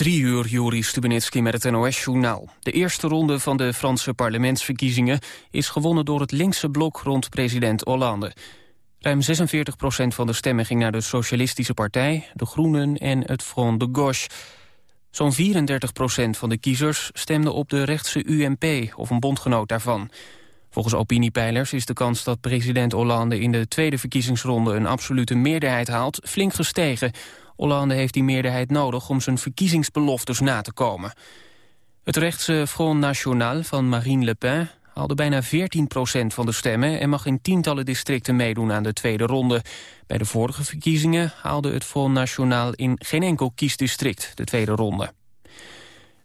Drie uur, Juri Stubenitski met het NOS-journaal. De eerste ronde van de Franse parlementsverkiezingen... is gewonnen door het linkse blok rond president Hollande. Ruim 46 procent van de stemmen ging naar de Socialistische Partij... de Groenen en het Front de Gauche. Zo'n 34 procent van de kiezers stemde op de rechtse UMP... of een bondgenoot daarvan. Volgens opiniepeilers is de kans dat president Hollande... in de tweede verkiezingsronde een absolute meerderheid haalt... flink gestegen... Hollande heeft die meerderheid nodig om zijn verkiezingsbeloftes na te komen. Het rechtse Front National van Marine Le Pen haalde bijna 14% van de stemmen... en mag in tientallen districten meedoen aan de tweede ronde. Bij de vorige verkiezingen haalde het Front National in geen enkel kiesdistrict de tweede ronde.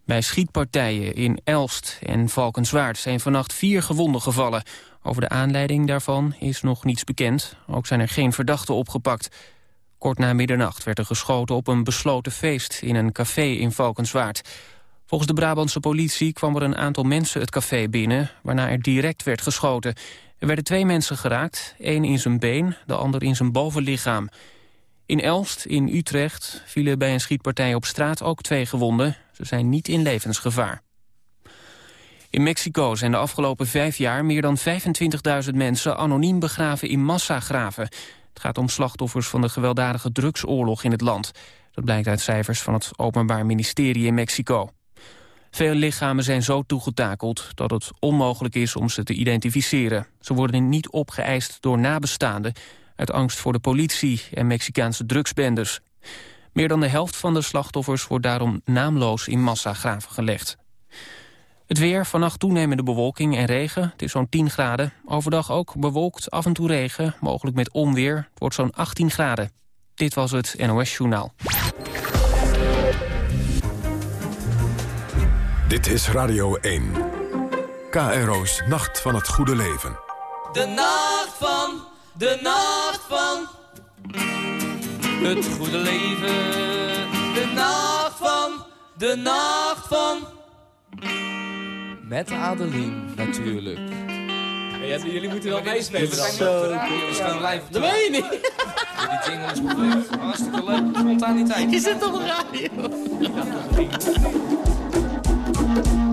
Bij schietpartijen in Elst en Valkenswaard zijn vannacht vier gewonden gevallen. Over de aanleiding daarvan is nog niets bekend. Ook zijn er geen verdachten opgepakt. Kort na middernacht werd er geschoten op een besloten feest in een café in Valkenswaard. Volgens de Brabantse politie kwam er een aantal mensen het café binnen, waarna er direct werd geschoten. Er werden twee mensen geraakt, één in zijn been, de ander in zijn bovenlichaam. In Elst, in Utrecht, vielen bij een schietpartij op straat ook twee gewonden. Ze zijn niet in levensgevaar. In Mexico zijn de afgelopen vijf jaar meer dan 25.000 mensen anoniem begraven in massagraven. Het gaat om slachtoffers van de gewelddadige drugsoorlog in het land. Dat blijkt uit cijfers van het Openbaar Ministerie in Mexico. Veel lichamen zijn zo toegetakeld dat het onmogelijk is om ze te identificeren. Ze worden niet opgeëist door nabestaanden... uit angst voor de politie en Mexicaanse drugsbendes. Meer dan de helft van de slachtoffers wordt daarom naamloos in massagraven gelegd. Het weer, vannacht toenemende bewolking en regen. Het is zo'n 10 graden. Overdag ook bewolkt, af en toe regen, mogelijk met onweer. Het wordt zo'n 18 graden. Dit was het NOS Journaal. Dit is Radio 1. KRO's Nacht van het Goede Leven. De nacht van, de nacht van... Het goede leven. De nacht van, de nacht van... Met Adeline, natuurlijk. Ja, jullie moeten wel meespelen. We gaan live. Dat weet je niet. Die jingle is perfect. Hartstikke leuk. Spontaniteit. Je zit toch op radio? Alleen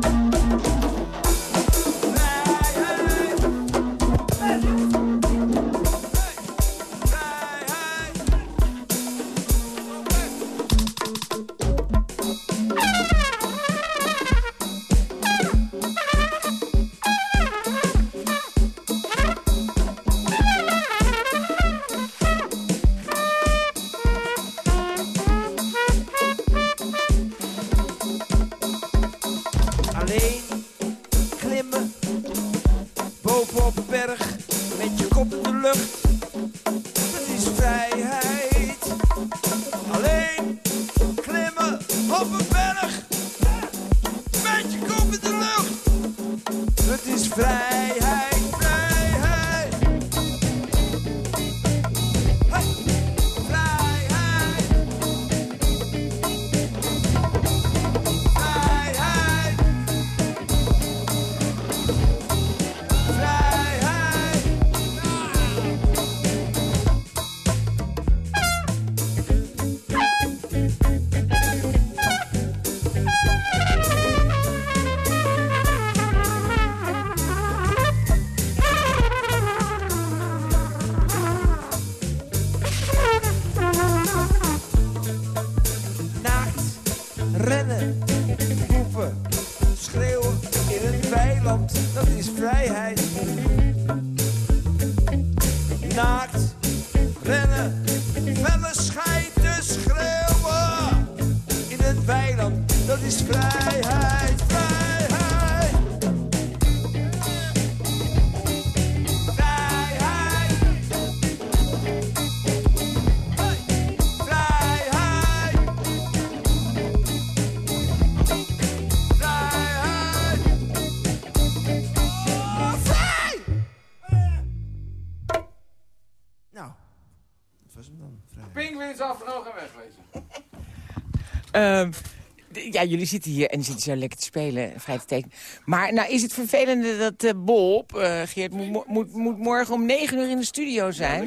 ja, jullie zitten hier en zitten zo lekker te spelen, vrij te tekenen. Maar nou is het vervelende dat eh, Bob, eh, Geert, moet, mo- moet, moet morgen om negen uur in de studio zijn.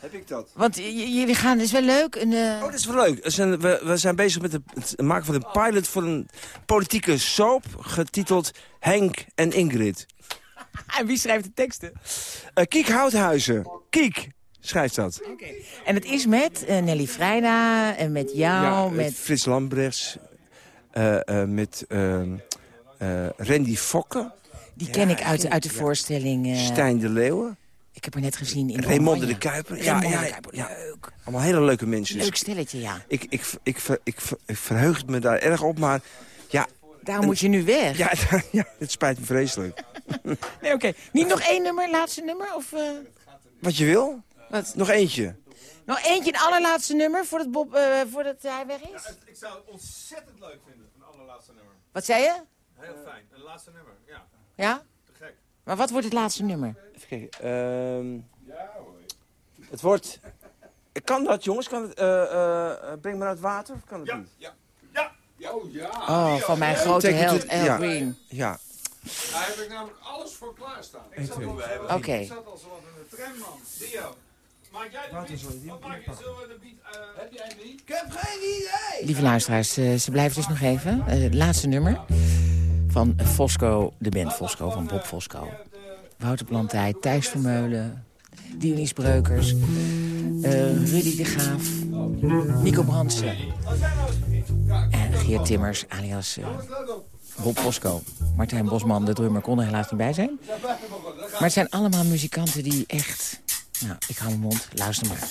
Heb ik dat? Want jullie gaan, dat is wel leuk. Een, eh, Oh, dat is wel leuk. We zijn, we, we zijn bezig met het, maken van een pilot voor een politieke soap... getiteld Henk en Ingrid. En wie schrijft de teksten? Kiek Houthuizen. Kiek schrijft dat. En het is met Nelly Vrijda en met jou, Ja, met Frits Lambrechts. Eh, eh, met ehm, eh, Randy Fokke. Die ken ik uit, ken uit de voorstelling. eh, Stijn de Leeuwen. Ik heb haar net gezien in Raymonde Oranje. de Kuiper. Ja, ja, de ja, Kuiper, ja. leuk. Allemaal hele leuke mensen. Dus Leuk stelletje, ja. ik, ik, ik, ik, verheug me daar erg op, maar ja, Daarom moet je nu weg. ja, ja, het spijt me vreselijk. Nee, oké. Niet nog één nummer, laatste nummer? Of, eh, Wat je wil? wat? Nog eentje. Nog eentje, een allerlaatste nummer, voordat, Bob, eh, voordat hij weg is? Ik zou het ontzettend leuk vinden, allerlaatste nummer. Wat zei je? Heel fijn, een laatste nummer, ja. Ja? Te gek. Maar wat wordt het laatste nummer? Even kijken. ehm, het wordt... Kan dat, jongens? Kan het, eh, eh, breng me naar het water? Of Kan het niet? Ja, ja. Oh ja, Oh, van mijn grote held, Al ja. Green. Ja. daar heb ik namelijk alles voor klaarstaan. Ik zat, al, Oké. ik zat al zo wat in de tram, man. Dio, maak jij de beat? Wat maak je? Zullen we de beat... Heb jij die? Ik heb geen idee! Lieve luisteraars, eh, ze blijven dus nog even. Eh, het laatste nummer van Fosco, de band Fosco, van Bob Fosco. Wouter Plantij, Thijs Vermeulen, Dionys Breukers, eh, Rudy de Graaf, Nico Brandsen en Geert Timmers, alias Bob Fosco. Martijn Bosman, de drummer, kon er helaas niet bij zijn. Maar het zijn allemaal muzikanten die echt... Nou, ik hou mijn mond, luister maar.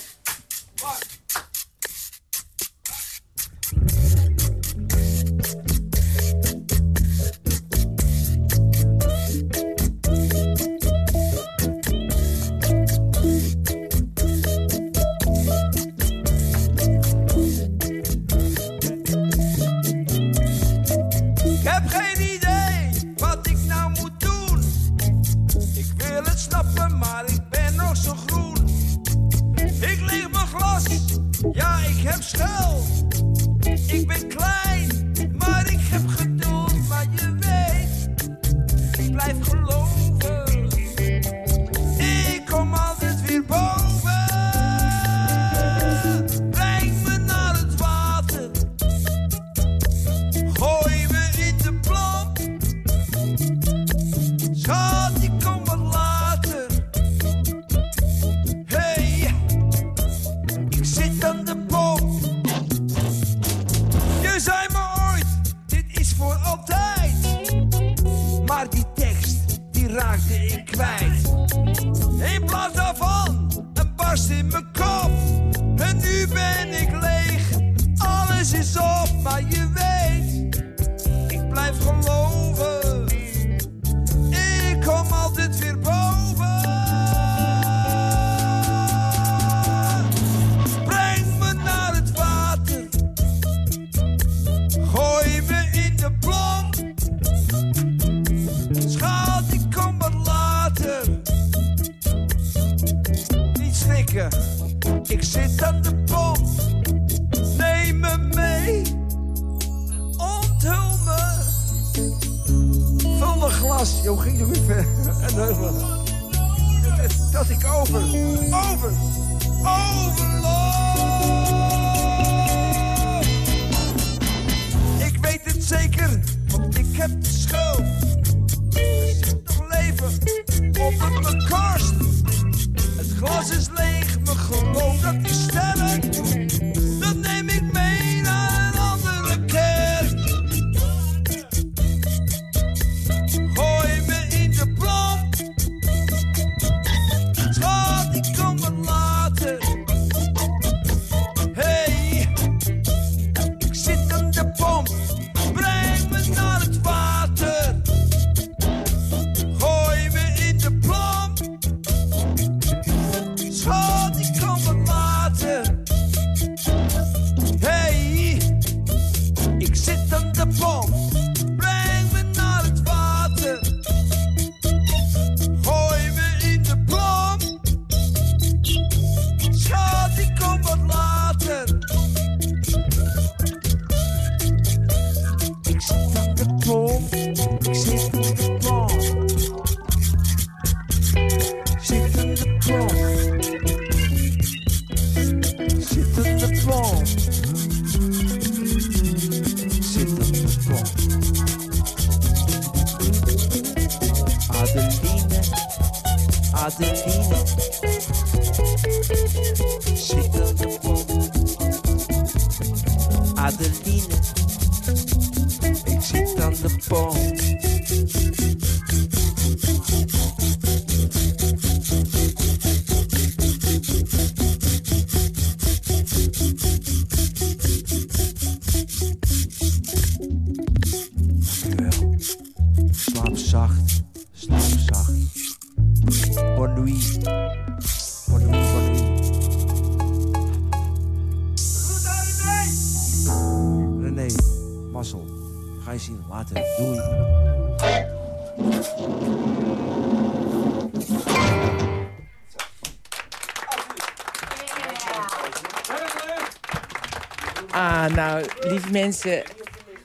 Mensen,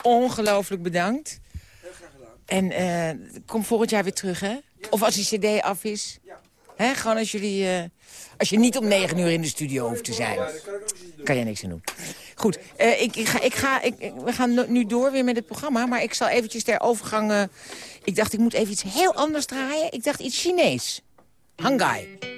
ongelooflijk bedankt. En eh, kom volgend jaar weer terug, hè? Of als die cd af is. Hè? Gewoon als jullie... eh, als je niet om negen uur in de studio hoeft te zijn. Kan je niks aan doen. Goed, eh, ik, ik ga, ik ga, ik, we gaan nu door weer met het programma. Maar ik zal eventjes ter overgang... ik dacht, ik moet even iets heel anders draaien. Ik dacht iets Chinees. Hangai.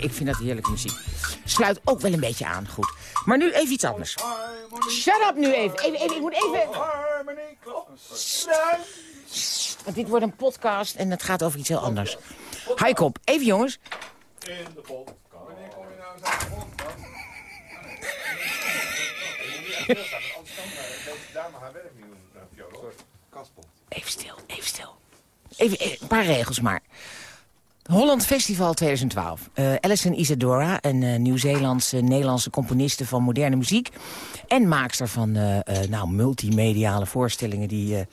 Ik vind dat heerlijke muziek. Sluit ook wel een beetje aan, goed. Maar nu even iets anders. Shut up nu even. even, even ik moet even... Want dit wordt een podcast en het gaat over iets heel anders. Hou kop. Even jongens. Even stil, even stil. Even, eh, een paar regels maar. Holland Festival 2012. Uh, Alison Isadora, een uh, Nieuw-Zeelandse Nederlandse componiste van moderne muziek. En maakster van uh, nou, multimediale voorstellingen. Die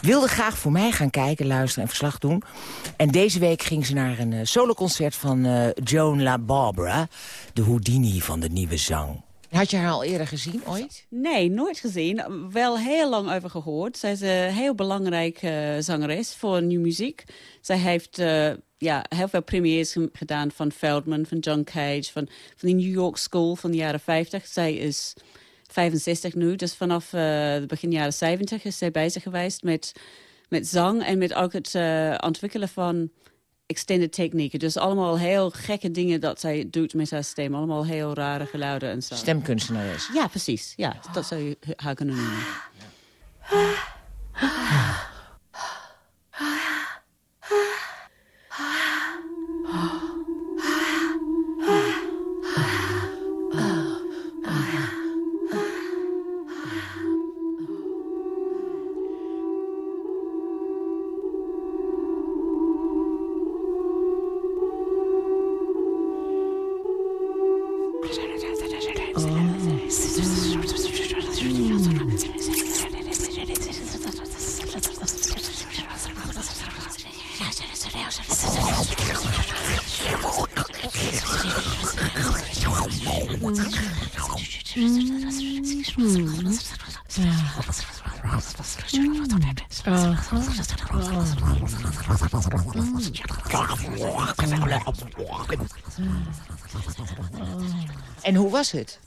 wilde graag voor mij gaan kijken, luisteren en verslag doen. En deze week ging ze naar een soloconcert van Joan La Barbara. De Houdini van de nieuwe zang. Had je haar al eerder gezien, ooit? Nee, nooit gezien. Wel heel lang over gehoord. Zij is een heel belangrijke zangeres voor nieuw muziek. Zij heeft uh, ja, heel veel premières gedaan van Feldman, van John Cage... van, van de New York School van de jaren 50. Zij is 65 nu, dus vanaf uh, de begin jaren 70 is zij bezig geweest met, met zang... en met ook het ontwikkelen van extended technieken. Dus allemaal heel gekke dingen dat zij doet met haar stem. Allemaal heel rare geluiden en zo. Stemkunstenares. Ja, precies. Ja, dat zou je haar kunnen noemen. En was het?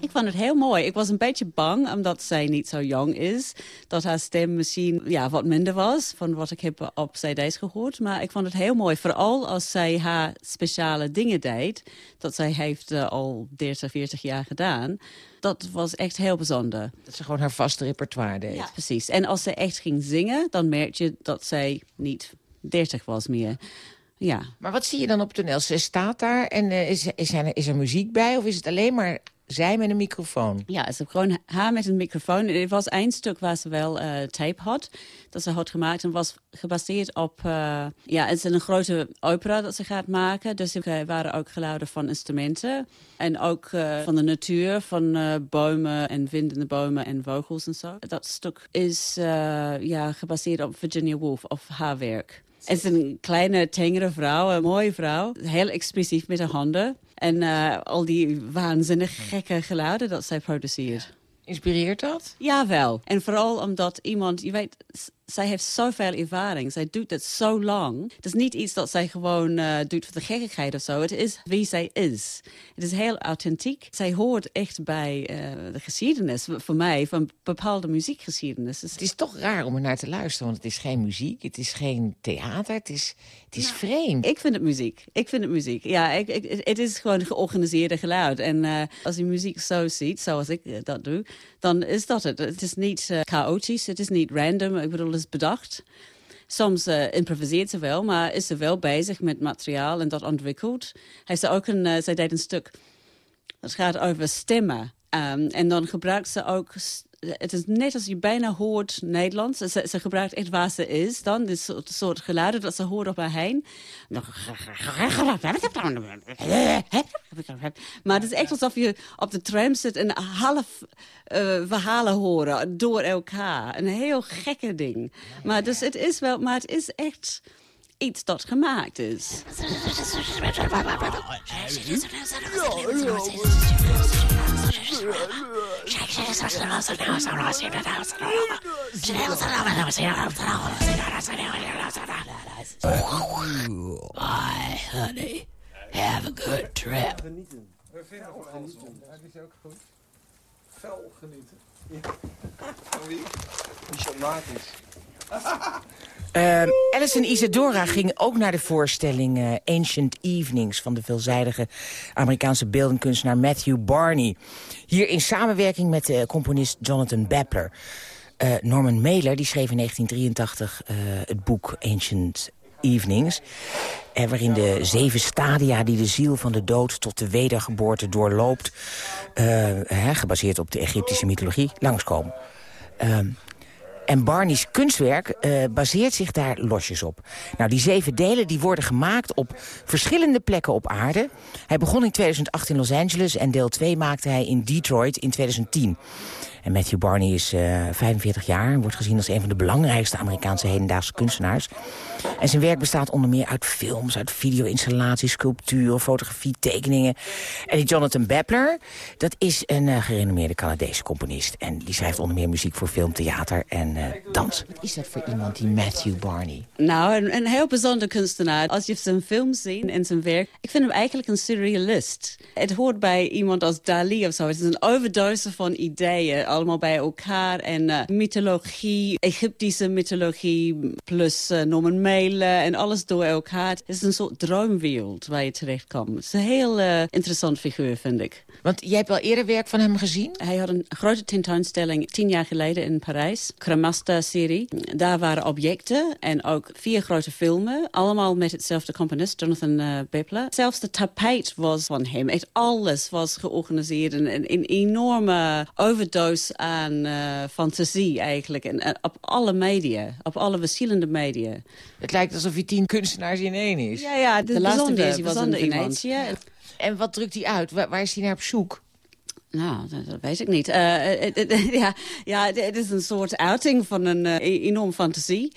Ik vond het heel mooi. Ik was een beetje bang, omdat zij niet zo jong is... dat haar stem misschien ja, wat minder was van wat ik heb op cd's gehoord. Maar ik vond het heel mooi. Vooral als zij haar speciale dingen deed. Dat zij heeft uh, al 30, 40 jaar gedaan. Dat was echt heel bijzonder. Dat ze gewoon haar vaste repertoire deed. Ja, precies. En als ze echt ging zingen, dan merk je dat zij niet 30 was meer. Ja. Maar wat zie je dan op het toneel? Ze staat daar en uh, is, is, er, is er muziek bij? Of is het alleen maar zij met een microfoon? Ja, ze gewoon haar met een microfoon. Er was één stuk waar ze wel uh, tape had. Dat ze had gemaakt en was gebaseerd op... Uh, ja, het is een grote opera dat ze gaat maken. Dus er waren ook geluiden van instrumenten. En ook uh, van de natuur, van bomen en windende bomen en vogels en zo. Dat stuk is ja, gebaseerd op Virginia Woolf of haar werk. Het is een kleine, tengere vrouw, een mooie vrouw. Heel expressief met haar handen. En uh, al die waanzinnig gekke geluiden dat zij produceert. Inspireert dat? Jawel. En vooral omdat iemand, je weet, zij heeft zoveel ervaring. Zij doet het zo lang. Het is niet iets dat zij gewoon uh, doet voor de gekkigheid of zo. Het is wie zij is. Het is heel authentiek. Zij hoort echt bij uh, de geschiedenis, voor mij, van bepaalde muziekgeschiedenis. Het is toch raar om er naar te luisteren, want het is geen muziek, het is geen theater, het is, het is nou, vreemd. Ik vind het muziek. Ik vind het muziek. Ja, ik, ik, het is gewoon georganiseerde geluid. En uh, als je muziek zo ziet, zoals ik dat doe, dan is dat het. Het is niet chaotisch, het is niet random. Ik bedoel, is bedacht. Soms improviseert ze wel, maar is ze wel bezig met materiaal en dat ontwikkelt. Hij zei ook een, zij deed een stuk dat gaat over stemmen. Um, en dan gebruikt ze ook het is net als je bijna hoort Nederlands. Ze, gebruikt echt waar ze is dan. Dit soort, geluiden dat ze hoort op haar heen. Maar het is echt alsof je op de tram zit en half uh, verhalen horen door elkaar. Een heel gekke ding. Maar, dus het is wel, maar het is echt iets dat gemaakt is. Honey. Have a good trip. Genieten. Ja. Van wie? Michel Martins. Um, Alice en Isadora gingen ook naar de voorstelling uh, Ancient Evenings... van de veelzijdige Amerikaanse beeldenkunstenaar Matthew Barney. Hier in samenwerking met de componist Jonathan Bepler. Uh, Norman Mailer die schreef in 1983 uh, het boek Ancient Evenings. Eh, waarin de zeven stadia die de ziel van de dood tot de wedergeboorte doorloopt... Gebaseerd op de Egyptische mythologie, langskomen. Uh, en Barney's kunstwerk uh, baseert zich daar losjes op. Nou, die zeven delen die worden gemaakt op verschillende plekken op aarde. Hij begon in 2008 in Los Angeles en deel 2 maakte hij in Detroit in 2010. En Matthew Barney is uh, 45 jaar en wordt gezien als een van de belangrijkste Amerikaanse hedendaagse kunstenaars. En zijn werk bestaat onder meer uit films, uit video-installaties, sculpturen, fotografie, tekeningen. En die Jonathan Bepler, dat is een uh, gerenommeerde Canadese componist. En die schrijft onder meer muziek voor film, theater en uh, dans. Wat is dat voor iemand, die Matthew Barney? Nou, een, een heel bijzonder kunstenaar. Als je zijn films ziet en zijn werk, ik vind hem eigenlijk een surrealist. Het hoort bij iemand als Dali of zo. Het is een overdosis van ideeën allemaal bij elkaar. En uh, mythologie, Egyptische mythologie, plus uh, Norman Mailer en alles door elkaar. Het is een soort droomwereld waar je terecht komt. Het is een heel uh, interessant figuur, vind ik. Want jij hebt wel eerder werk van hem gezien? Hij had een grote tentoonstelling tien jaar geleden in Parijs. Cremasta-serie. Daar waren objecten en ook vier grote filmen. Allemaal met hetzelfde componist, Jonathan uh, Bepler. Zelfs de tapijt was van hem. Echt alles was georganiseerd. Een, een, een enorme aan uh, fantasie eigenlijk. En, en, op alle media. Op alle verschillende media. Het lijkt alsof hij tien kunstenaars in één is. Ja, ja de, de laatste versie was in Venetië. En wat drukt hij uit? Waar, waar is hij naar op zoek? Nou, dat, dat, weet ik niet. Uh, het, het, ja, ja, het is een soort uiting van een uh, enorm fantasie.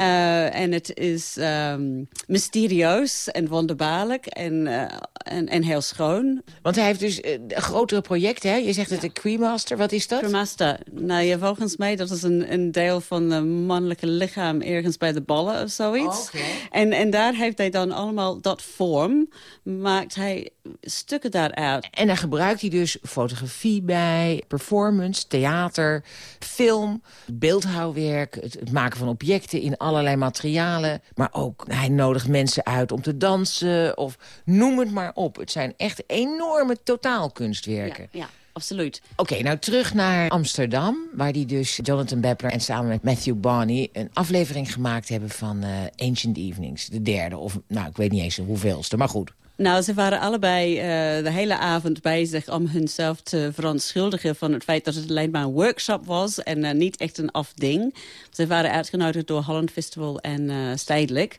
Uh, en het is um, mysterieus en wonderbaarlijk en, en, en, heel schoon. Want hij heeft dus een grotere project, hè? Je zegt het ja. de Cremaster. Wat is dat? Cremaster. Nou, ja, volgens mij dat is een, een deel van het mannelijke lichaam ergens bij de ballen of zoiets. Oh, okay. en, en daar heeft hij dan allemaal dat vorm, maakt hij stukken daaruit. En dan gebruikt hij dus fotografie bij, performance, theater, film, beeldhouwwerk, het, het, maken van objecten in allerlei materialen. Maar ook, hij nodigt mensen uit om te dansen of noem het maar op. Het zijn echt enorme totaalkunstwerken. Ja, ja. Absoluut. Oké, okay, nou terug naar Amsterdam, waar die dus Jonathan Bepler en samen met Matthew Barney een aflevering gemaakt hebben van uh, Ancient Evenings, de derde, of nou, ik weet niet eens hoeveelste, maar goed. Nou, ze waren allebei uh, de hele avond bezig om hunzelf te verontschuldigen... van het feit dat het alleen maar een workshop was en uh, niet echt een afding. Ze waren uitgenodigd door Holland Festival en uh, Stedelijk.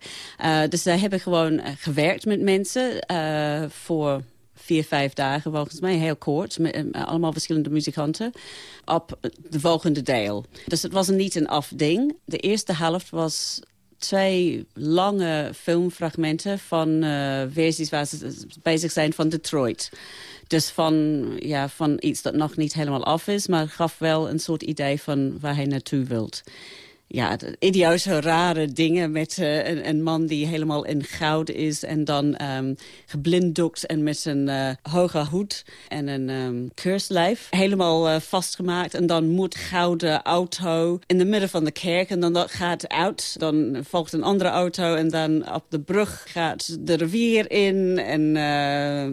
dus zij hebben gewoon gewerkt met mensen voor vier, vijf dagen, volgens mij heel kort. Met allemaal verschillende muzikanten. Op de volgende deel. Dus het was niet een afding. De eerste helft was twee lange filmfragmenten van uh, versies waar ze bezig zijn van Detroit. Dus van, ja, van iets dat nog niet helemaal af is, maar gaf wel een soort idee van waar hij naartoe wilt ja, idiote, rare dingen met uh, een, een, man die helemaal in goud is... en dan um, geblinddoekt en met een uh, hoge hoed en een um, keurslijf. Helemaal uh, vastgemaakt en dan moet gouden auto in de midden van de kerk... en dan dat gaat uit, dan volgt een andere auto... en dan op de brug gaat de rivier in. En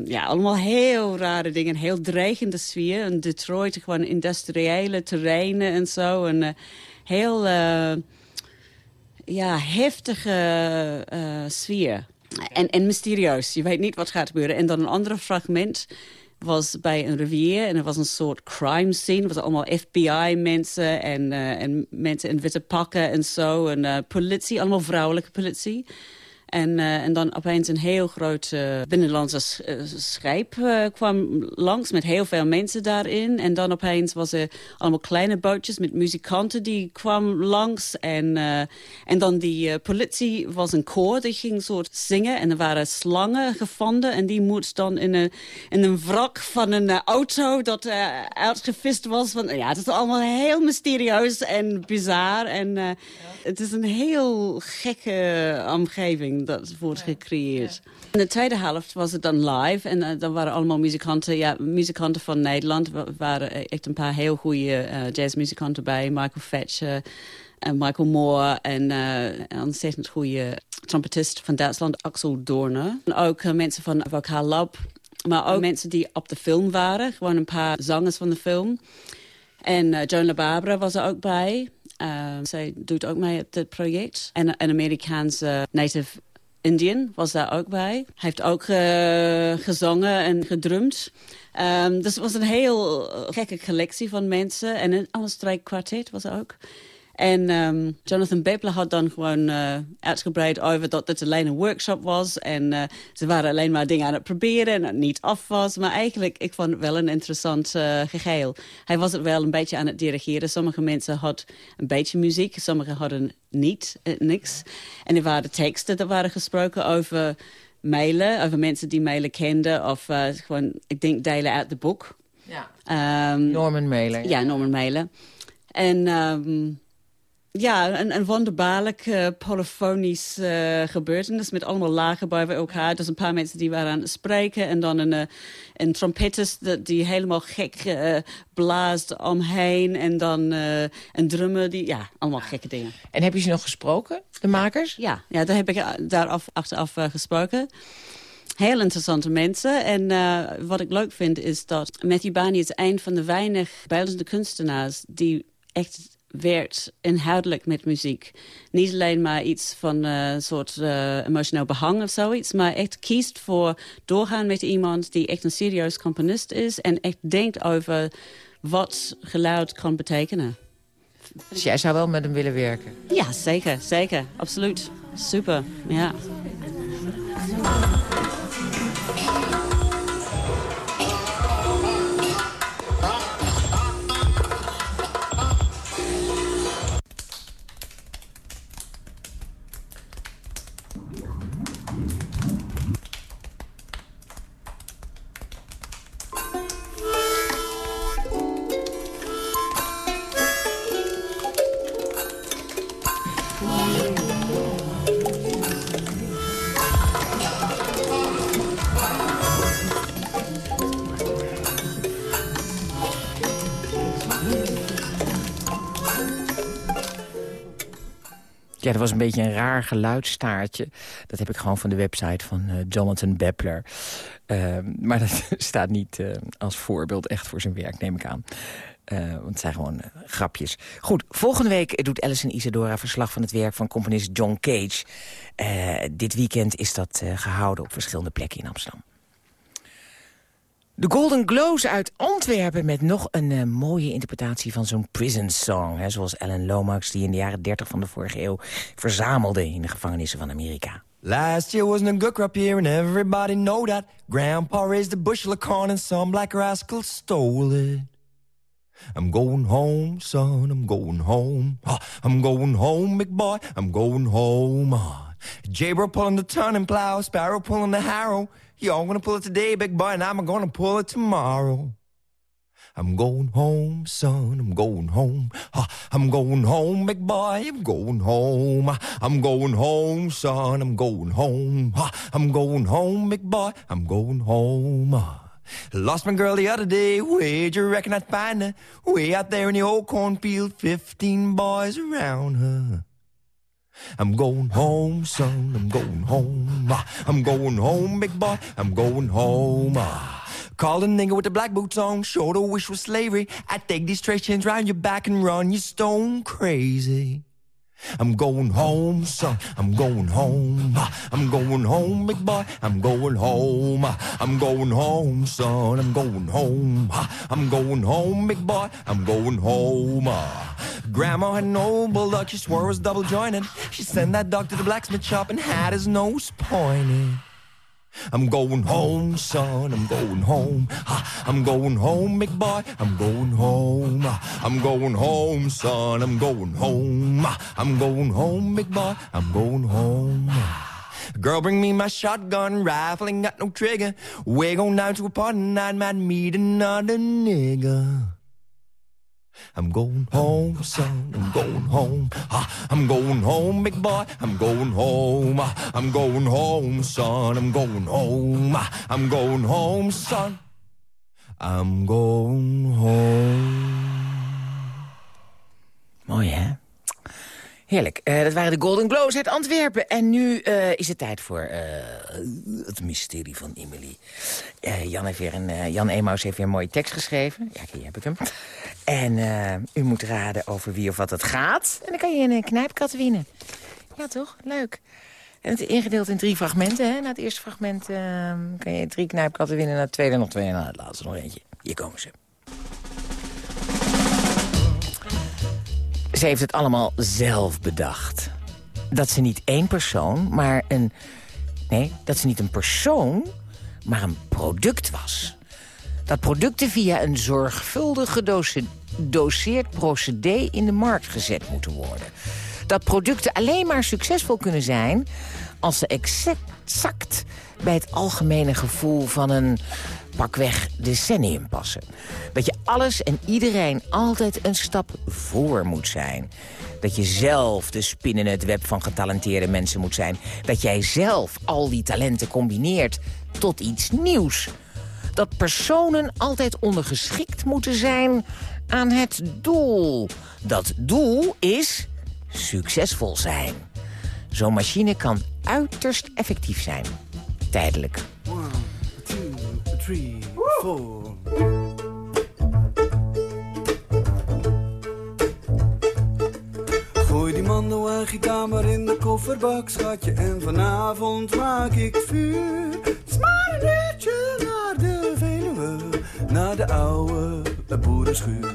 ja, allemaal heel rare dingen, heel dreigende sfeer. En Detroit, gewoon industriële terreinen en zo... En, heel uh, ja, heftige uh, sfeer. En, en mysterieus. Je weet niet wat gaat gebeuren. En dan een ander fragment was bij een rivier. En er was een soort crime scene. Het was allemaal FBI-mensen en, uh, en mensen in witte pakken en zo. En politie, allemaal vrouwelijke politie. En, uh, en dan opeens een heel groot uh, binnenlandse schijp uh, kwam langs met heel veel mensen daarin. En dan opeens was er allemaal kleine bootjes met muzikanten die kwamen langs. En, en dan die politie was een koor die ging soort zingen. En er waren slangen gevonden. En die moest dan in een, in een wrak van een auto dat uitgevist was. Van, ja, het is allemaal heel mysterieus en bizar. En ja. Het is een heel gekke omgeving. dat wordt gecreëerd. In de tweede helft was het dan live. En uh, dan waren allemaal muzikanten, ja, muzikanten van Nederland. Er waren echt een paar heel goede uh, jazzmuzikanten bij. Michael Fetcher en Michael Moore. En uh, een ontzettend goede trompetist van Duitsland, Axel Doorner. En ook mensen van Vocaal Lab. Maar ook mensen die op de film waren. Gewoon een paar zangers van de film. En Joan LaBarbera was er ook bij. Uh, zij doet ook mee op dit project. En een Amerikaanse native Indian was daar ook bij. Hij heeft ook uh, gezongen en gedrumd. Um, dus het was een heel gekke collectie van mensen. En een ander strijkkwartet was er ook. En um, Jonathan Bepler had dan gewoon uh, uitgebreid over dat het alleen een workshop was. En uh, ze waren alleen maar dingen aan het proberen en het niet af was. Maar eigenlijk, ik vond het wel een interessant uh, geheel. Hij was het wel een beetje aan het dirigeren. Sommige mensen hadden een beetje muziek, sommigen hadden niet, niks. En er waren teksten dat waren gesproken over mailen, over mensen die mailen kenden. Of gewoon, ik denk, delen uit de boek. Ja. Um, Norman Mailer. Ja, Norman Mailer. En... Um, ja, een, een wonderbaarlijk uh, polifonisch uh, gebeurtenis met allemaal lagen bij elkaar. Dus een paar mensen die waren aan het spreken en dan een, uh, een die helemaal gek blaast omheen en dan een drummer die, ja, allemaal gekke dingen. En heb je ze nog gesproken, de makers? Ja, ja daar heb ik daar af, achteraf gesproken. Heel interessante mensen. En uh, wat ik leuk vind is dat Matthew Barney is een van de weinig beeldende kunstenaars die echt werkt inhoudelijk met muziek. Niet alleen maar iets van een uh, soort uh, emotioneel behang of zoiets... maar echt kiest voor doorgaan met iemand die echt een serieus componist is... en echt denkt over wat geluid kan betekenen. Dus jij zou wel met hem willen werken? Ja, zeker, zeker. Absoluut. Super, ja. Ja, dat was een beetje een raar geluidstaartje. Dat heb ik gewoon van de website van uh, Jonathan Bepler. Uh, maar dat staat niet uh, als voorbeeld echt voor zijn werk, neem ik aan. Uh, want het zijn gewoon grapjes. Goed, volgende week doet Alice en Isadora verslag van het werk van componist John Cage. dit weekend is dat gehouden op verschillende plekken in Amsterdam. De Golden Globes uit Antwerpen met nog een mooie interpretatie van zo'n prison song. Hè, zoals Alan Lomax die in de jaren 30 van de vorige eeuw verzamelde in de gevangenissen van Amerika. Last year wasn't a good crop year and everybody know that. Grandpa raised a bushel of corn and some black rascal stole it. I'm going home, son, I'm going home. I'm going home, big boy, I'm going home. Jaybro pulling the turning plow, Sparrow pulling the harrow. Yo, I'm gonna pull it today, big boy, and I'm gonna pull it tomorrow. I'm going home, son, I'm going home. I'm going home, big boy, I'm going home. I'm going home, son, I'm going home. I'm going home, big boy, I'm going home. Lost my girl the other day, where'd you reckon I'd find her? Way out there in the old cornfield, 15 boys around her. I'm going home, son, I'm going home. I'm going home, big boy, I'm going home. Call the nigga with the black boots on, sure the wish was slavery. I take these trash chains round your back and run you stone crazy. I'm going home, son, I'm going home. I'm going home, big boy, I'm going home. I'm going home, son, I'm going home. I'm going home, big boy, I'm going home. Grandma had no bulldog, she swore was double jointed. She sent that dog to the blacksmith shop and had his nose pointed. I'm going home, son, I'm going home. I'm going home, big boy, I'm going home. I'm going home, son, I'm going home. I'm going home, big boy, I'm going home. Girl, bring me my shotgun, rifle ain't got no trigger. We're going down to a party tonight, might meet another nigga. I'm going home, son, I'm going home. Ah, I'm going home, big boy, I'm going home. I'm going home, son, I'm going home. I'm going home, son. I'm going home. Mooi, hè? Heerlijk. Eh, dat waren de Golden Globes uit Antwerpen. En nu eh, is het tijd voor eh, het mysterie van Emily. Jan, heeft weer een, Jan Emaus heeft weer een mooie tekst geschreven. Ja, hier heb ik hem. En u moet raden over wie of wat het gaat. En dan kan je een knijpkat winnen. Ja, toch? Leuk. En het is ingedeeld in drie fragmenten. Hè? Na het eerste fragment eh, kan je drie knijpkatten winnen. Na het tweede nog twee. En na het laatste nog eentje. Hier komen ze. Ze heeft het allemaal zelf bedacht. Dat ze niet één persoon, maar een... Nee, dat ze niet een persoon, maar een product was. Dat producten via een zorgvuldig gedoseerd procedé in de markt gezet moeten worden. Dat producten alleen maar succesvol kunnen zijn... als ze exact bij het algemene gevoel van een pakweg decennium passen. Dat je alles en iedereen altijd een stap voor moet zijn. Dat je zelf de spin in het web van getalenteerde mensen moet zijn. Dat jij zelf al die talenten combineert tot iets nieuws. Dat personen altijd ondergeschikt moeten zijn aan het doel. Dat doel is succesvol zijn. Zo'n machine kan uiterst effectief zijn. Tijdelijk. Three, four. Gooi die gitaar maar in de kofferbak, schatje. En vanavond maak ik vuur. Het een uurtje naar de Veluwe, naar de oude boerenschuur.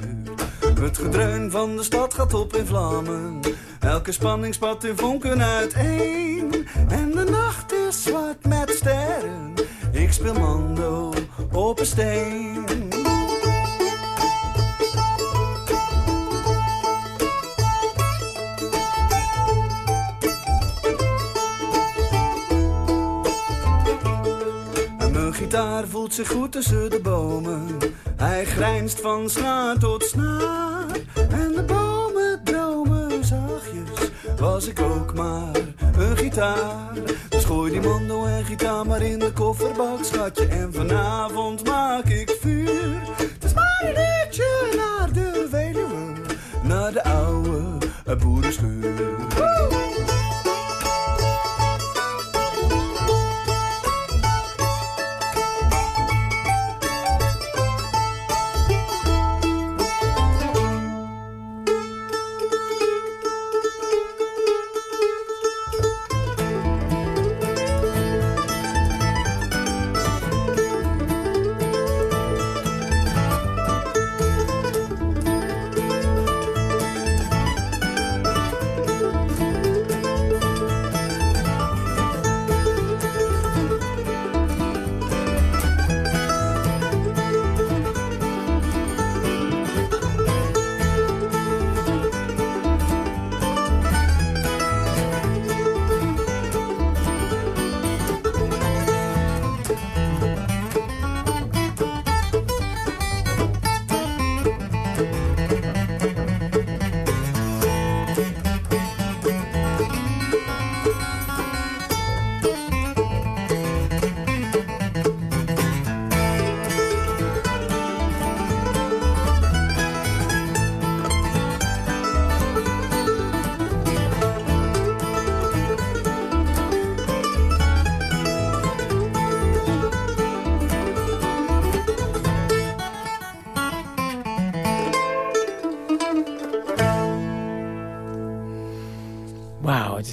Het gedreun van de stad gaat op in vlammen. Elke spanning spat in vonken uiteen. En de nacht is zwart met sterren. Ik speel mando op een steen. En mijn gitaar voelt zich goed tussen de bomen. Hij grijnst van snaar tot snaar. En de bomen dromen zachtjes. Was ik ook maar een gitaar. Dus gooi die mando en gitaar maar in de kofferbak, schatje. En vanavond maak ik vuur. Het is maar een uurtje naar de Veluwe. Naar de oude boerenschuur.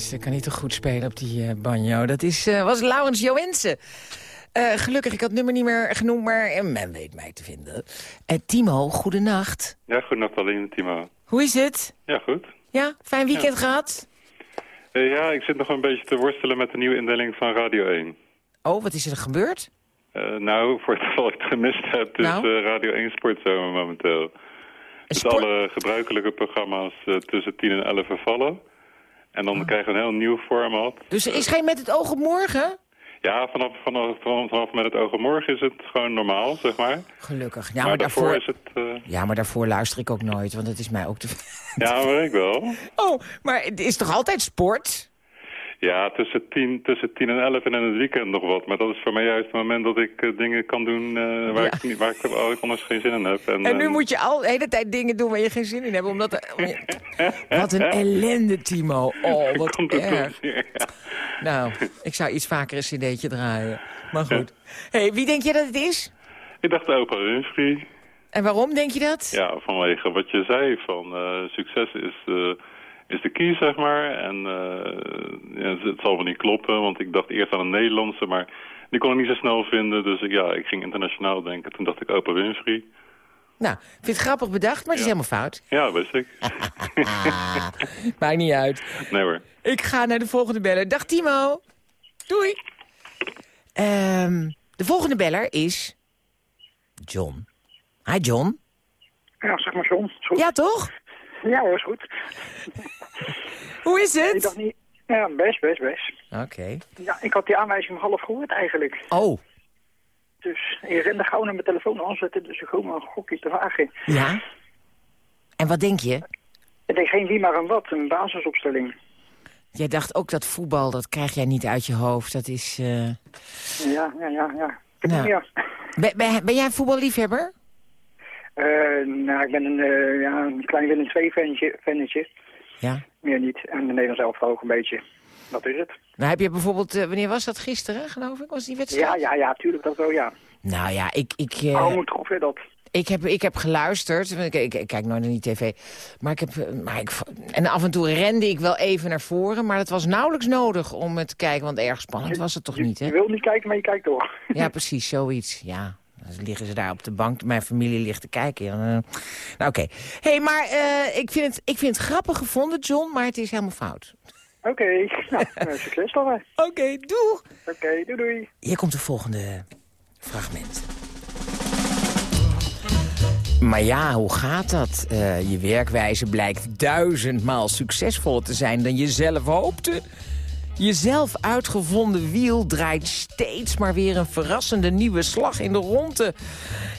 Is, ik kan niet te goed spelen op die eh, banjo. Dat is, eh, was Laurens Joensen. Eh, gelukkig, ik had het nummer niet meer genoemd, maar men weet mij te vinden. Timo, goedenacht. Ja, goedenacht alleen, Timo. Hoe is het? Ja, goed. Ja, fijn weekend gehad? Eh, ja, ik zit nog een beetje te worstelen met de nieuwe indeling van Radio 1. Oh, wat is er gebeurd? Nou, voor het geval ik het gemist heb, dus Nou? Radio 1 Sportzomer momenteel. Dus alle gebruikelijke programma's tussen 10 en 11 vallen. En dan krijgen we een heel nieuw format. Dus er is geen met het oog op morgen? Ja, vanaf, vanaf, vanaf, met het oog op morgen is het gewoon normaal, zeg maar. Gelukkig. Ja, maar, maar daarvoor, daarvoor- is het... eh, Ja, maar daarvoor luister ik ook nooit, want het is mij ook te... ja, maar ik wel. Oh, maar het is toch altijd sport? Ja, tussen tien, tussen tien en elf en in het weekend nog wat. Maar dat is voor mij juist het moment dat ik eh, dingen kan doen eh, waar, ik, niet- waar ik anders geen zin in heb. En, En nu eh, moet je al de hele tijd dingen doen waar je geen zin in hebt. Omdat Wat een ellende, Timo. Oh, wat erg. ja. Nou, ik zou iets vaker een cd'tje draaien. Maar goed. hey, wie denk je dat het is? Ik dacht Oprah Winfrey. En waarom denk je dat? Ja, vanwege wat je zei van eh, succes is, is de key, zeg maar. En eh, ja, het zal wel niet kloppen, want ik dacht eerst aan een Nederlandse, maar die kon ik niet zo snel vinden. Dus ja, ik ging internationaal denken. Toen dacht ik Oprah Winfrey. Nou, ik vind het grappig bedacht, maar het is helemaal fout. Ja, wist ik. Maakt niet uit. Nee hoor. Ik ga naar de volgende beller. Dag Timo. Doei. Ehm, de volgende beller is John. Hi John. Ja, zeg maar John. Ja, toch? Ja hoor, is goed. Hoe is het? Ik dacht niet... Ja, best, best, best. Oké. Ja, ik had die aanwijzing half gehoord eigenlijk. Oh, Dus ik rende gauw naar mijn telefoon aanzetten, dus ik gewoon een gokje te wagen. ja. En wat denk je? Het is geen wie maar een wat, een basisopstelling. Jij dacht ook dat voetbal, dat krijg jij niet uit je hoofd. Dat is... eh, Ja, ja, ja, ja. Nou. Ja. Ben, ben, ben jij een voetballiefhebber? Eh, nou, ik ben een, eh, ja, een klein Willem II-fannetje. fannetje. Ja. Meer niet. En de Nederlands elftal ook een beetje. Dat is het. Nou heb je bijvoorbeeld... eh, wanneer was dat? Gisteren, geloof ik? Was die wedstrijd? Ja, ja, ja, tuurlijk dat wel, ja. Nou ja, ik... ik eh, Oh, moet hè, dat. Ik heb, ik heb geluisterd. Ik, ik, ik kijk nooit naar die tv. Maar ik heb, maar ik, en af en toe rende ik wel even naar voren. Maar dat was nauwelijks nodig om het te kijken. Want erg spannend was het toch niet, hè? Je wil niet kijken, maar je kijkt door. Ja, precies, zoiets. Ja, dan liggen ze daar op de bank. Mijn familie ligt te kijken. Ja, eh, nou, oké. hey, maar eh, ik, vind het, ik vind het grappig gevonden, John. Maar het is helemaal fout. Oké, nou, succes dan maar. Oké, doe. Oké, doei doei. Hier komt de volgende fragment. Maar ja, hoe gaat dat? Eh, je werkwijze blijkt duizendmaal succesvoller te zijn dan je zelf hoopte. Je zelf uitgevonden wiel draait steeds maar weer een verrassende nieuwe slag in de ronde.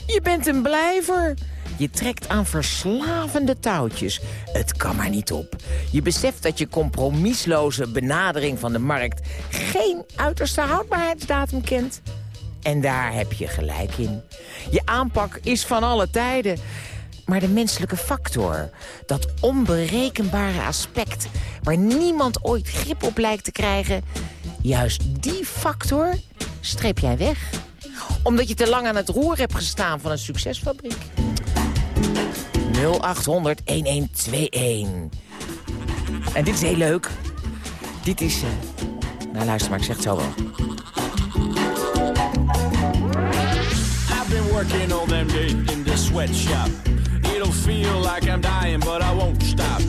Je bent een blijver. Je trekt aan verslavende touwtjes. Het kan maar niet op. Je beseft dat je compromisloze benadering van de markt... geen uiterste houdbaarheidsdatum kent. En daar heb je gelijk in. Je aanpak is van alle tijden. Maar de menselijke factor, dat onberekenbare aspect... waar niemand ooit grip op lijkt te krijgen... juist die factor streep jij weg. Omdat je te lang aan het roer hebt gestaan van een succesfabriek. 0800 1121. En dit is heel leuk. Dit is... eh, Nou, luister maar, ik zeg het zo wel. I've been working all them in the sweatshop. Feel like I'm dying, but I won't stop.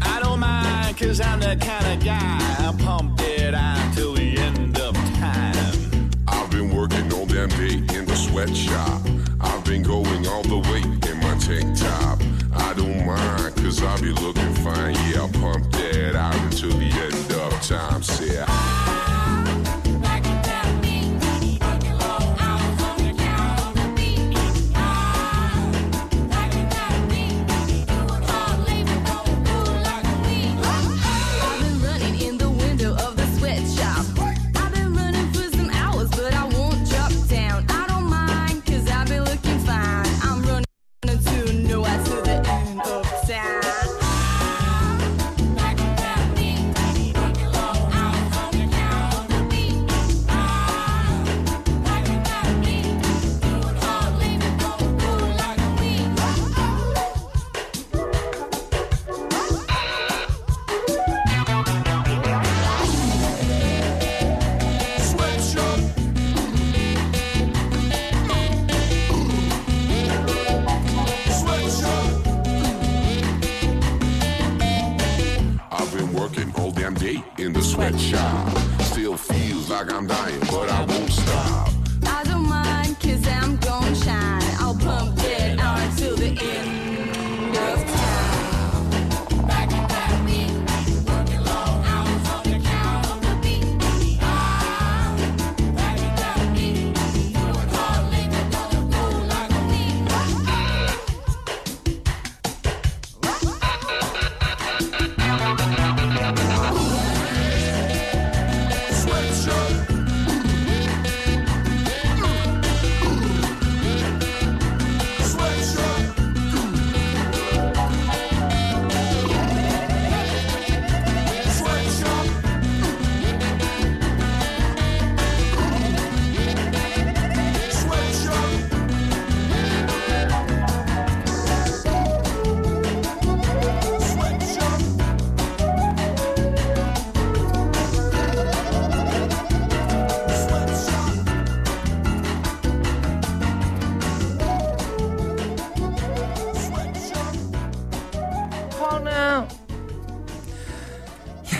I don't mind, cause I'm the kind of guy I pump it out till the end of time. I've been working all damn day in the sweatshop. I've been going all the way in my tank top. I don't mind, cause I be looking fine. Yeah, I pump that out until the end of time. Say, I've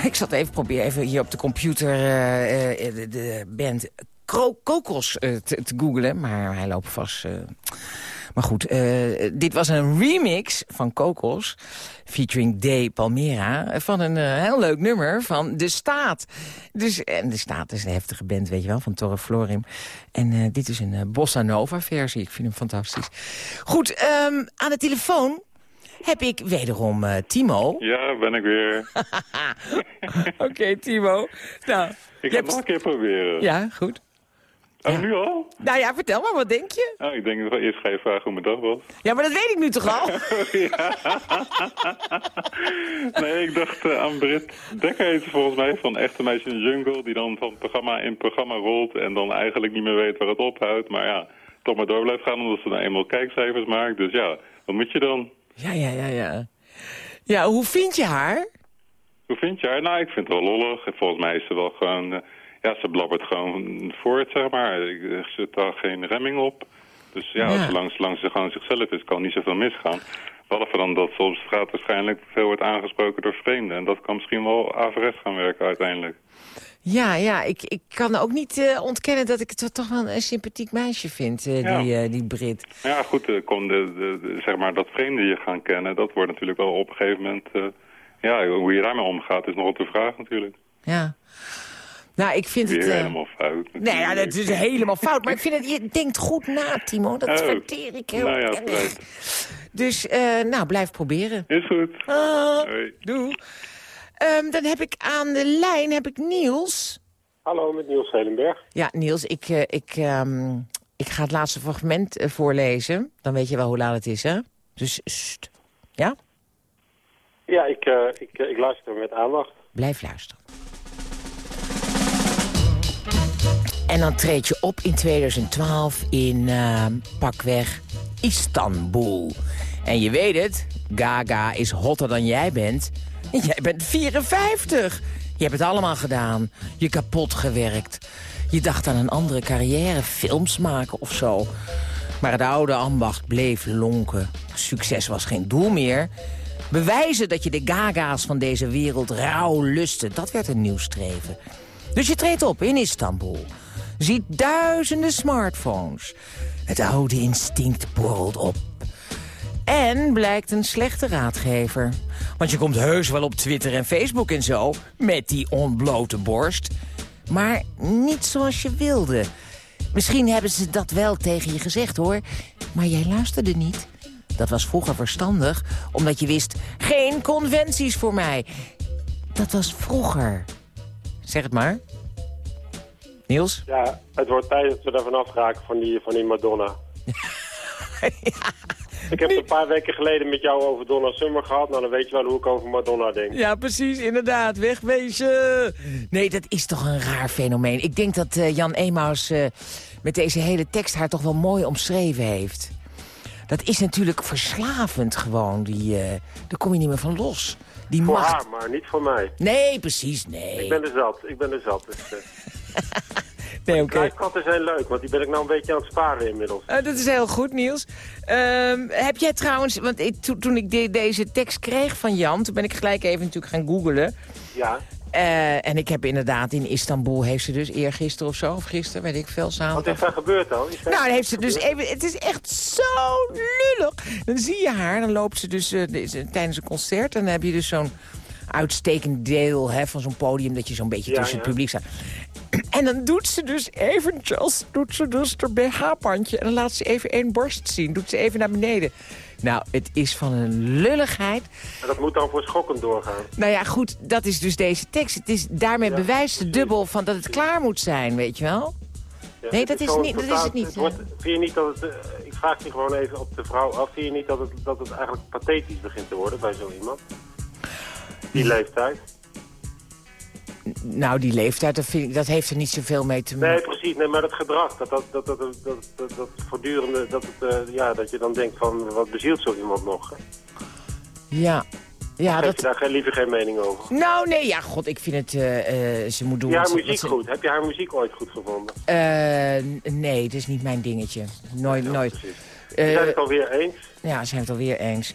Ik zat even proberen even hier op de computer eh, eh, de, de band Kokos eh, te, te googlen. Maar hij loopt vast... Maar goed, dit was een remix van Kokos... featuring Day Palmera... van een heel leuk nummer van De Staat. Dus, en De Staat is een heftige band, weet je wel, van Torre Florim. En dit is een bossa nova versie. Ik vind hem fantastisch. Goed, ehm, aan de telefoon heb ik wederom eh, Timo. Ja, ben ik weer. Oké, Timo. Nou, Ik ga het nog een keer proberen. ja, goed. Oh, nu al? Nou ja, vertel maar, wat denk je? Oh, ik denk dat eerst ga je vragen hoe mijn dag was. Ja, maar dat weet ik nu toch al? Nee, ik dacht eh, aan Britt Dekker heet ze volgens mij, van Echte Meisje in de Jungle, die dan van programma in programma rolt en dan eigenlijk niet meer weet waar het ophoudt. Maar ja, toch maar door blijft gaan omdat ze nou eenmaal kijkcijfers maakt. Dus ja, wat moet je dan? Ja, ja, ja, ja. Ja, hoe vind je haar? Hoe vind je haar? Nou, ik vind het wel lollig. Volgens mij is ze wel gewoon... eh, ja, ze blabbert gewoon voort, zeg maar. Er zit daar geen remming op. Dus ja, Ja. Zolang, zolang ze gewoon zichzelf is, kan niet zoveel misgaan. Behalve dan dat ze op straat waarschijnlijk veel wordt aangesproken door vreemden. En dat kan misschien wel averechts gaan werken uiteindelijk. Ja, ja, ik, ik kan ook niet eh, ontkennen dat ik het toch wel een sympathiek meisje vind, eh, Ja. die, eh, die Brit. Ja, goed, kon de, zeg maar dat vreemde je gaan kennen, dat wordt natuurlijk wel op een gegeven moment... ja, hoe je daarmee omgaat is nog op de vraag natuurlijk. Ja. Nou, ik vind Weer het... helemaal fout. Nee, ja, dat is helemaal fout. Maar ik vind het, je denkt goed na, Timo. Dat Oh. waardeer ik heel Nou ja, erg. Dus, nou, blijf proberen. Is goed. Ah, Hoi. doe. Ehm, dan heb ik aan de lijn heb ik Niels. Hallo, met Niels Helenberg. Ja, Niels, ik, eh, ik, ehm, ik ga het laatste fragment eh, voorlezen. Dan weet je wel hoe laat het is, hè? Dus, sst. Ja? Ja, ik, eh, ik, ik luister met aandacht. Blijf luisteren. En dan treed je op in 2012 in eh, pakweg Istanbul. En je weet het, Gaga is hotter dan jij bent. Jij bent 54. Je hebt het allemaal gedaan. Je kapot gewerkt. Je dacht aan een andere carrière, films maken of zo. Maar het oude ambacht bleef lonken. Succes was geen doel meer. Bewijzen dat je de Gaga's van deze wereld rauw lustte, dat werd een nieuw streven. Dus je treedt op in Istanbul. Ziet duizenden smartphones. Het oude instinct borrelt op. En blijkt een slechte raadgever. Want je komt heus wel op Twitter en Facebook en zo... met die ontblote borst. Maar niet zoals je wilde. Misschien hebben ze dat wel tegen je gezegd, hoor. Maar jij luisterde niet. Dat was vroeger verstandig, omdat je wist... geen conventies voor mij. Dat was vroeger. Zeg het maar. Niels? Ja, het wordt tijd dat we daar vanaf raken van die, van die Madonna. Ik heb het een paar weken geleden met jou over Donna Summer gehad. Nou, dan weet je wel hoe ik over Madonna denk. Ja, precies, inderdaad. Wegwezen. Nee, dat is toch een raar fenomeen. Ik denk dat eh, Jan Emaus eh, met deze hele tekst haar toch wel mooi omschreven heeft. Dat is natuurlijk verslavend gewoon. Die, eh, daar kom je niet meer van los. Die Voor macht. haar, maar niet voor mij. Nee, precies, nee. Ik ben er zat, ik ben er zat. Dus, eh, Nee, oké. Kruidkatten zijn leuk, want die ben ik nou een beetje aan het sparen inmiddels. Eh, dat is heel goed, Niels. Ehm, heb jij trouwens, want ik, to- toen ik de- deze tekst kreeg van Jan... toen ben ik gelijk even natuurlijk gaan googlen. Ja. Eh, en ik heb inderdaad in Istanbul, heeft ze dus eergisteren of zo... of gisteren, weet ik veel, samen. Wat is daar gebeurd dan? Is Nou, dan heeft ze dus even... Het is echt zo lullig. Dan zie je haar, dan loopt ze dus eh, tijdens een concert... en dan heb je dus zo'n uitstekend deel hè, van zo'n podium... dat je zo'n beetje Ja, tussen ja. het publiek staat. En dan doet ze dus eventjes, doet ze dus haar BH-pandje... en dan laat ze even één borst zien, doet ze even naar beneden. Nou, het is van een lulligheid. En dat moet dan voor schokkend doorgaan. Nou ja, goed, dat is dus deze tekst. Het is, daarmee bewijst ze dubbel van dat het klaar moet zijn, weet je wel? Ja, Nee, het dat is niet- dat is het niet, wordt- vind je niet dat het, eh, ik vraag je gewoon even op de vrouw af, vind je niet dat het, dat het eigenlijk pathetisch begint te worden bij zo iemand? Die leeftijd? Nou, die leeftijd, dat, heeft er niet zoveel mee te maken. Nee, precies. Nee, maar dat gedrag, dat, dat, dat, dat, dat, dat, voortdurende, dat, het, eh, ja, dat je dan denkt van, wat bezielt zo iemand nog? Ja, ja, dat... Heb je daar liever geen mening over? Nou, nee, ja, god, ik vind het... Eh, eh, ze moet doen... Ja, haar muziek ze... goed? Heb je haar muziek ooit goed gevonden? Nee, het is niet mijn dingetje. Nooit, nooit. Precies. zijn het alweer eens? Ja, zijn het alweer eens.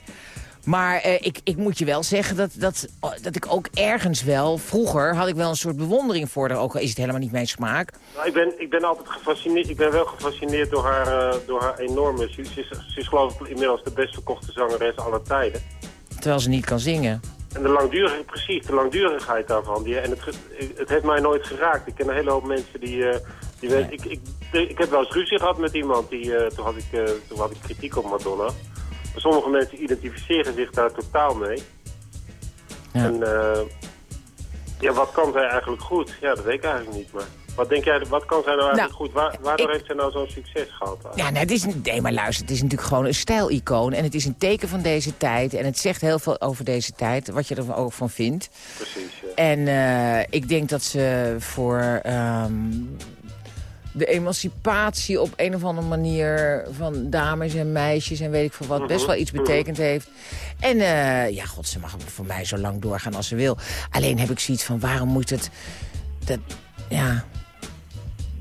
Maar eh, ik, ik moet je wel zeggen dat, dat, dat ik ook ergens wel... Vroeger had ik wel een soort bewondering voor haar. Ook al is het helemaal niet mijn smaak. Nou, ik, ben, ik ben altijd gefascineerd. Ik ben wel gefascineerd door haar, eh, door haar enorme... Ze, ze is, ze is geloof ik inmiddels de best verkochte zangeres aller tijden. Terwijl ze niet kan zingen. En de langdurigheid, precies, de langdurigheid daarvan. Die, en het, het heeft mij nooit geraakt. Ik ken een hele hoop mensen die... eh, die ik, ik, ik heb wel eens ruzie gehad met iemand. Die, toen, had ik, toen had ik kritiek op Madonna. Sommige mensen identificeren zich daar totaal mee. En eh, ja, wat kan zij eigenlijk goed? Ja, dat weet ik eigenlijk niet. Maar wat denk jij, wat kan zij nou eigenlijk goed? Waar, waardoor heeft zij nou zo'n succes gehad? eigenlijk? Ja, nee, het is, nee, maar luister, het is natuurlijk gewoon een stijlicoon. En het is een teken van deze tijd. En het zegt heel veel over deze tijd, wat je er ook van vindt. Precies, ja. En eh, ik denk dat ze voor ehm, de emancipatie op een of andere manier... van dames en meisjes en weet ik veel wat, best wel iets betekend heeft. En eh, ja, god, ze mag voor mij zo lang doorgaan als ze wil. Alleen heb ik zoiets van, waarom moet het... Dat, ja...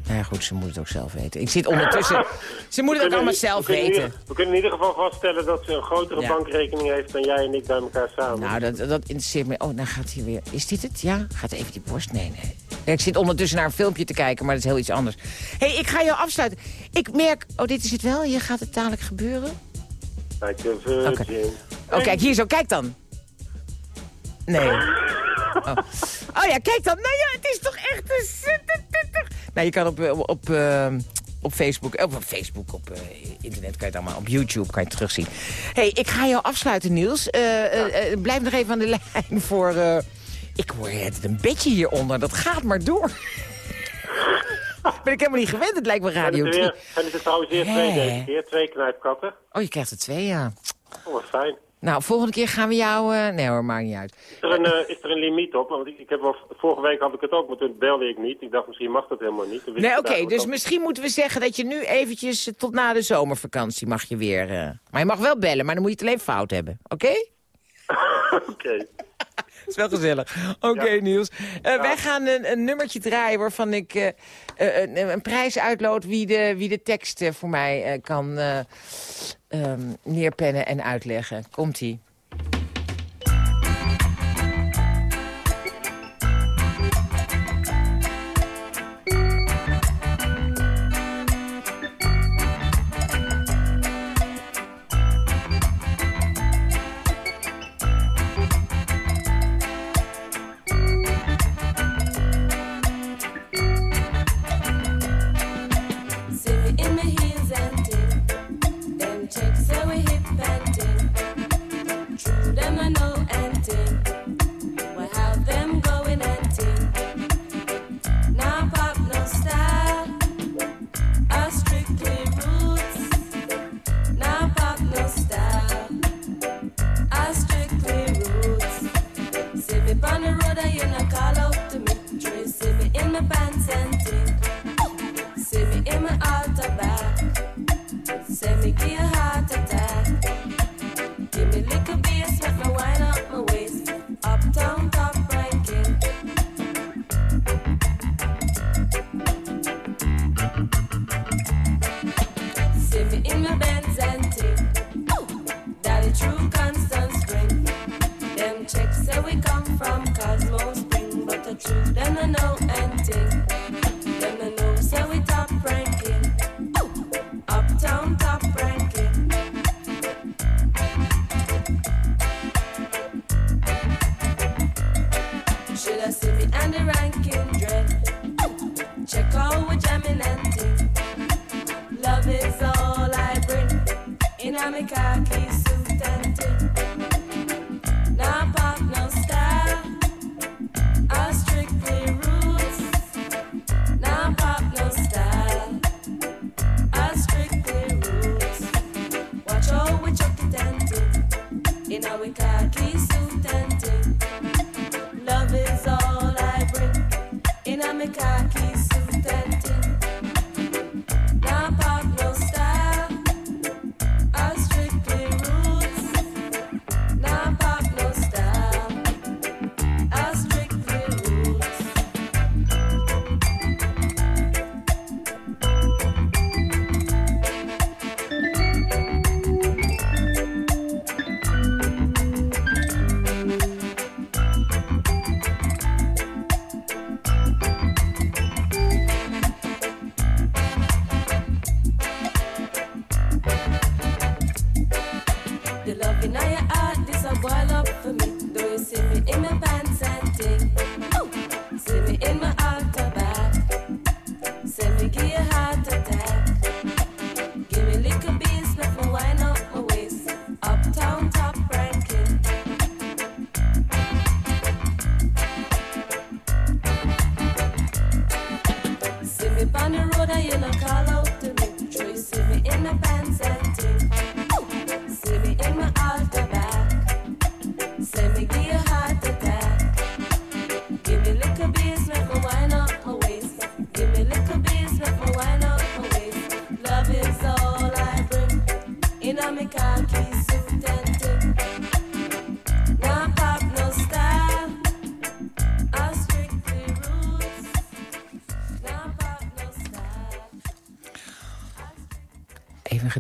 Nou ja, goed, ze moet het ook zelf weten. Ik zit ondertussen... ze moet het ook allemaal zelf weten. ieder- we kunnen in ieder geval vaststellen dat ze een grotere Ja. bankrekening heeft dan jij en ik bij elkaar samen. Nou, dat, dat interesseert me. Oh, nou gaat hij weer. Is dit het? Ja? Gaat even die borst? Nee, nee. Ik zit ondertussen naar een filmpje te kijken, maar dat is heel iets anders. Hé, hey, ik ga jou afsluiten. Ik merk... Oh, dit is het wel? Hier gaat het dadelijk gebeuren? Kijk, Virgin. Oh, kijk, hier zo. Kijk dan. Nee. Oh, oh ja, kijk dan. Nou ja, het is toch echt een... Nou, je kan op, eh, op, eh, op Facebook... Op Facebook, op eh, internet kan je het allemaal... Op YouTube kan je het terugzien. Hé, hey, ik ga jou afsluiten, Niels. Eh, blijf nog even aan de lijn voor... eh, ik hoor het een beetje hieronder. Dat gaat maar door. ben ik helemaal niet gewend. Het lijkt me En Radio het 3. weer- en het is trouwens weer twee deze keer. Twee knijpkatten. Oh, je krijgt er twee, ja. Oh, wat fijn. Nou, volgende keer gaan we jou... eh, nee hoor, maakt niet uit. Is er een, eh, is er een limiet op? Want ik, ik heb wel, vorige week had ik het ook, maar toen belde ik niet. Ik dacht, misschien mag dat helemaal niet. Nee, oké, dus misschien moeten we zeggen dat je nu eventjes eh, tot na de zomervakantie mag je weer... Maar je mag wel bellen, maar dan moet je het alleen fout hebben, oké? Oké. Is wel gezellig. Oké, Niels. Eh, Wij gaan een, een nummertje draaien waarvan ik eh, eh, een, een prijs uitloot... wie de, wie de tekst voor mij kan ehm, neerpennen en uitleggen. Komt-ie.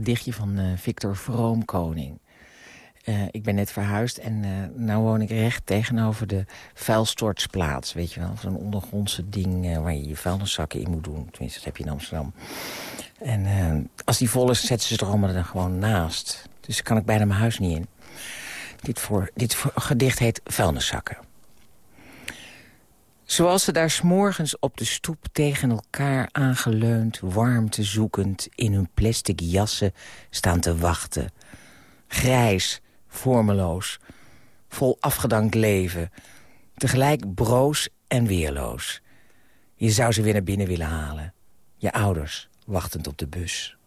Gedichtje van eh, Victor Vroomkoning. Eh, ik ben net verhuisd en eh nou woon ik recht tegenover de vuilstortsplaats. Weet je wel, zo'n ondergrondse ding waar je je vuilniszakken in moet doen. Tenminste, dat heb je in Amsterdam. En als die vol is, zetten ze het er allemaal dan gewoon naast. Dus kan ik bijna mijn huis niet in. Dit, voor, dit voor, gedicht heet Vuilniszakken. Zoals ze daar s'morgens op de stoep tegen elkaar aangeleund... warmte zoekend in hun plastic jassen staan te wachten. Grijs, vormeloos, vol afgedankt leven. Tegelijk broos en weerloos. Je zou ze weer naar binnen willen halen. Je ouders wachtend op de bus.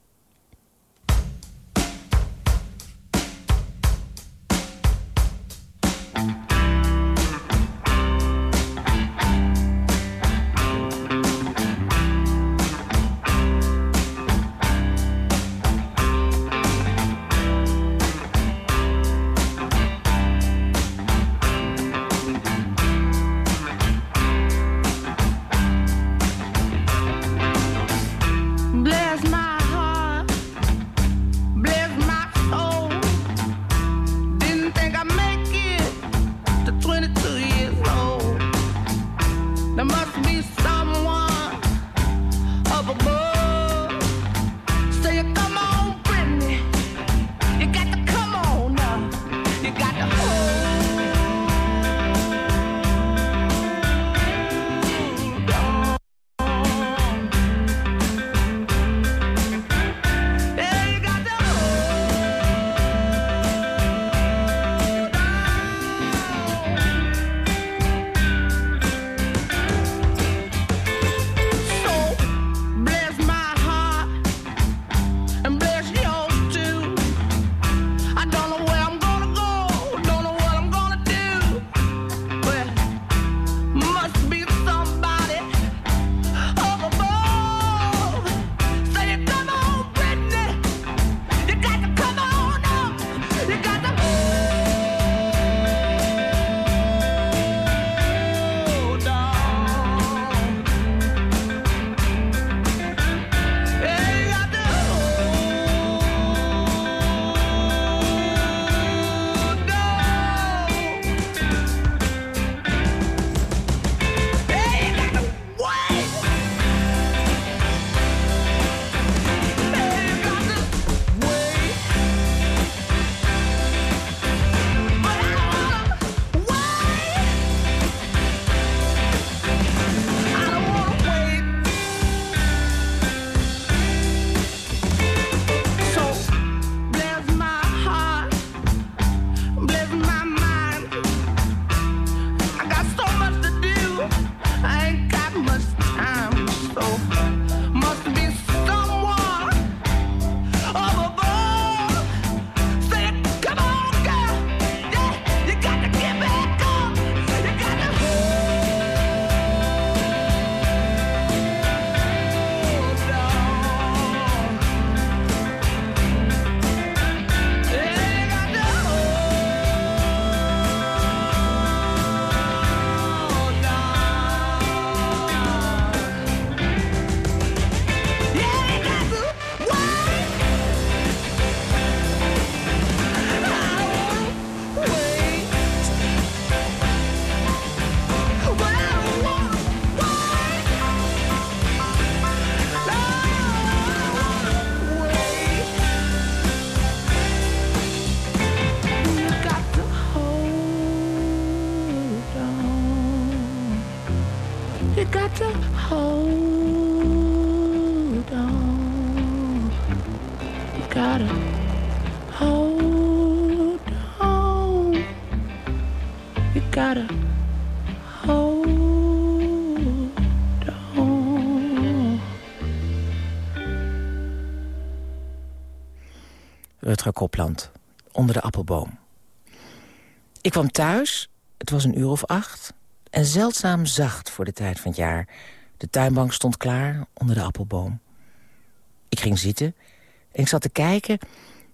Kopland, onder de appelboom. Ik kwam thuis, het was een uur of acht... en zeldzaam zacht voor de tijd van het jaar. De tuinbank stond klaar onder de appelboom. Ik ging zitten en ik zat te kijken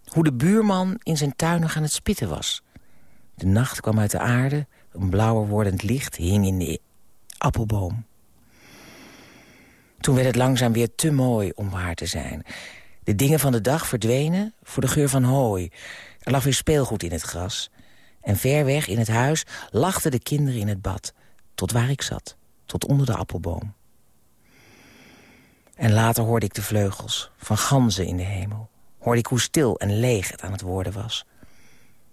hoe de buurman in zijn tuin nog aan het spitten was. De nacht kwam uit de aarde, een blauwer wordend licht hing in de appelboom. Toen werd het langzaam weer te mooi om waar te zijn. De dingen van de dag verdwenen voor de geur van hooi. Er lag weer speelgoed in het gras. En ver weg in het huis lachten de kinderen in het bad. Tot waar ik zat, tot onder de appelboom. En later hoorde ik de vleugels van ganzen in de hemel. Hoorde ik hoe stil en leeg het aan het worden was.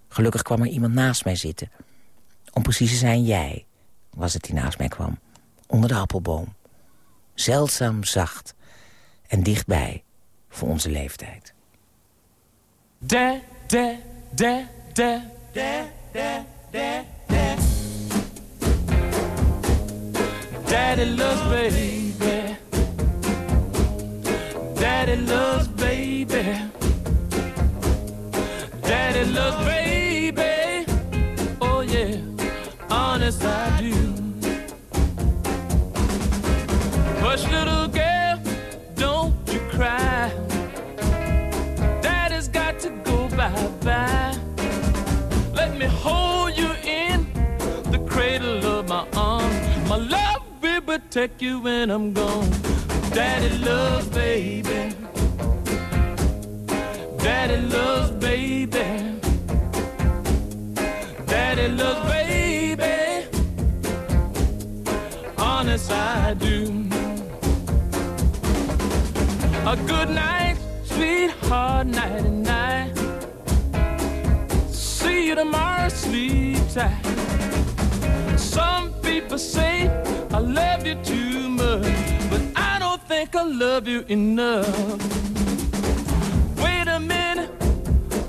Gelukkig kwam er iemand naast mij zitten. Om precies te zijn jij, was het die naast mij kwam. Onder de appelboom. Zeldzaam zacht en dichtbij voor onze leeftijd. Da, da, da, da, da, da, da, da. Daddy loves baby. Daddy loves baby. Daddy loves baby. Oh yeah, honest I protect you when I'm gone. Daddy loves baby. Daddy loves baby. Daddy loves baby. Honest, I do. A good night, sweetheart, night and night. See you tomorrow, sleep tight. Some people say I love you too much, but I don't think I love you enough. Wait a minute,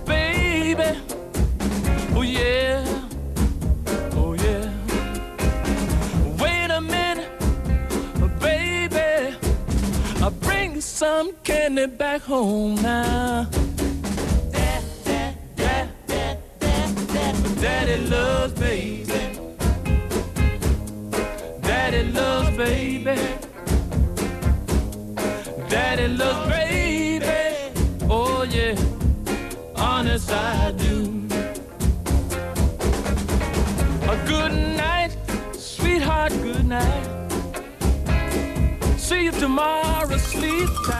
baby. Oh yeah, oh yeah. Wait a minute, baby. I'll bring some candy back home now. Daddy loves baby. Loves baby. Daddy loves baby. Oh yeah, honest I do. A good night, sweetheart, good night. See you tomorrow, sleep tight.